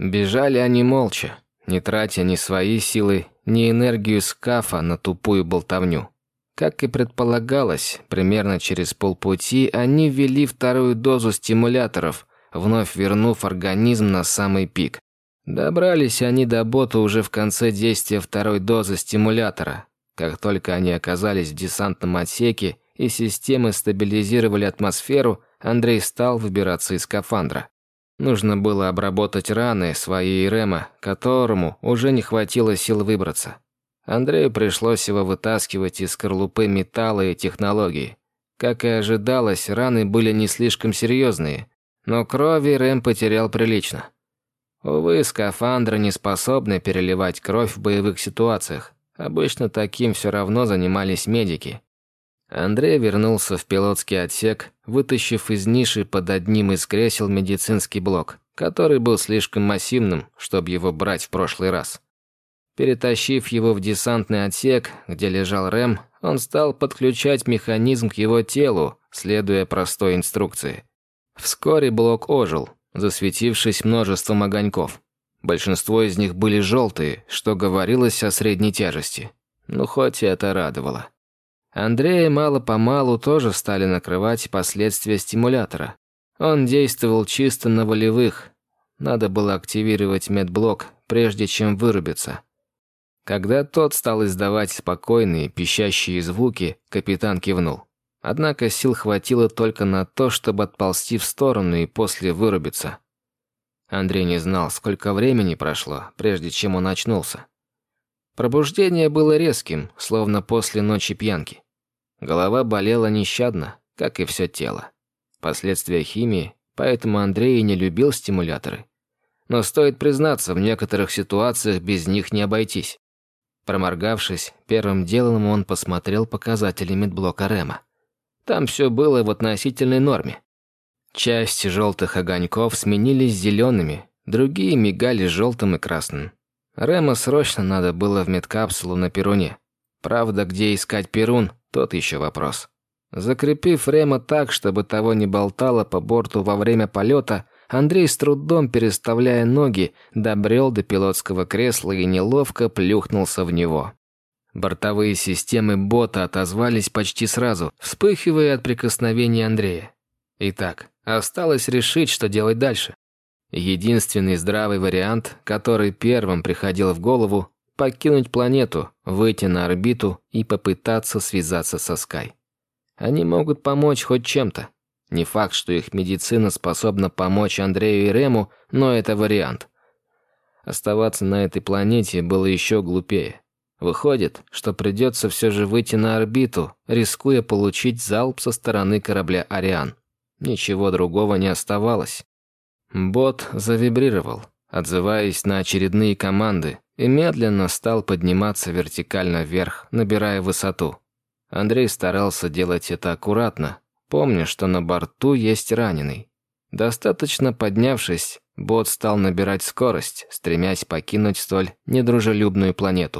Бежали они молча, не тратя ни свои силы, ни энергию скафа на тупую болтовню. Как и предполагалось, примерно через полпути они ввели вторую дозу стимуляторов, вновь вернув организм на самый пик. Добрались они до бота уже в конце действия второй дозы стимулятора. Как только они оказались в десантном отсеке и системы стабилизировали атмосферу, Андрей стал выбираться из скафандра. Нужно было обработать раны своей Рема, которому уже не хватило сил выбраться. Андрею пришлось его вытаскивать из скорлупы металла и технологий. Как и ожидалось, раны были не слишком серьезные, но крови Рэм потерял прилично. Увы, скафандры не способны переливать кровь в боевых ситуациях. Обычно таким все равно занимались медики. Андрей вернулся в пилотский отсек, вытащив из ниши под одним из кресел медицинский блок, который был слишком массивным, чтобы его брать в прошлый раз. Перетащив его в десантный отсек, где лежал Рэм, он стал подключать механизм к его телу, следуя простой инструкции. Вскоре блок ожил, засветившись множеством огоньков. Большинство из них были желтые, что говорилось о средней тяжести. Ну, хоть это радовало. Андрея мало-помалу тоже стали накрывать последствия стимулятора. Он действовал чисто на волевых. Надо было активировать медблок, прежде чем вырубиться. Когда тот стал издавать спокойные, пищащие звуки, капитан кивнул. Однако сил хватило только на то, чтобы отползти в сторону и после вырубиться. Андрей не знал, сколько времени прошло, прежде чем он очнулся. Пробуждение было резким, словно после ночи пьянки. Голова болела нещадно, как и все тело. Последствия химии, поэтому Андрей не любил стимуляторы. Но стоит признаться, в некоторых ситуациях без них не обойтись. Проморгавшись, первым делом он посмотрел показатели медблока Рема. Там все было в относительной норме. Часть желтых огоньков сменились зелеными, другие мигали желтым и красным. Рема срочно надо было в медкапсулу на Перуне. Правда, где искать Перун, тот еще вопрос. Закрепив Рема так, чтобы того не болтало по борту во время полета, Андрей с трудом, переставляя ноги, добрел до пилотского кресла и неловко плюхнулся в него. Бортовые системы бота отозвались почти сразу, вспыхивая от прикосновения Андрея. Итак, осталось решить, что делать дальше. Единственный здравый вариант, который первым приходил в голову, покинуть планету, выйти на орбиту и попытаться связаться со Скай. Они могут помочь хоть чем-то. Не факт, что их медицина способна помочь Андрею и Рему, но это вариант. Оставаться на этой планете было еще глупее. Выходит, что придется все же выйти на орбиту, рискуя получить залп со стороны корабля «Ариан». Ничего другого не оставалось. Бот завибрировал, отзываясь на очередные команды, и медленно стал подниматься вертикально вверх, набирая высоту. Андрей старался делать это аккуратно, помня, что на борту есть раненый. Достаточно поднявшись, бот стал набирать скорость, стремясь покинуть столь недружелюбную планету.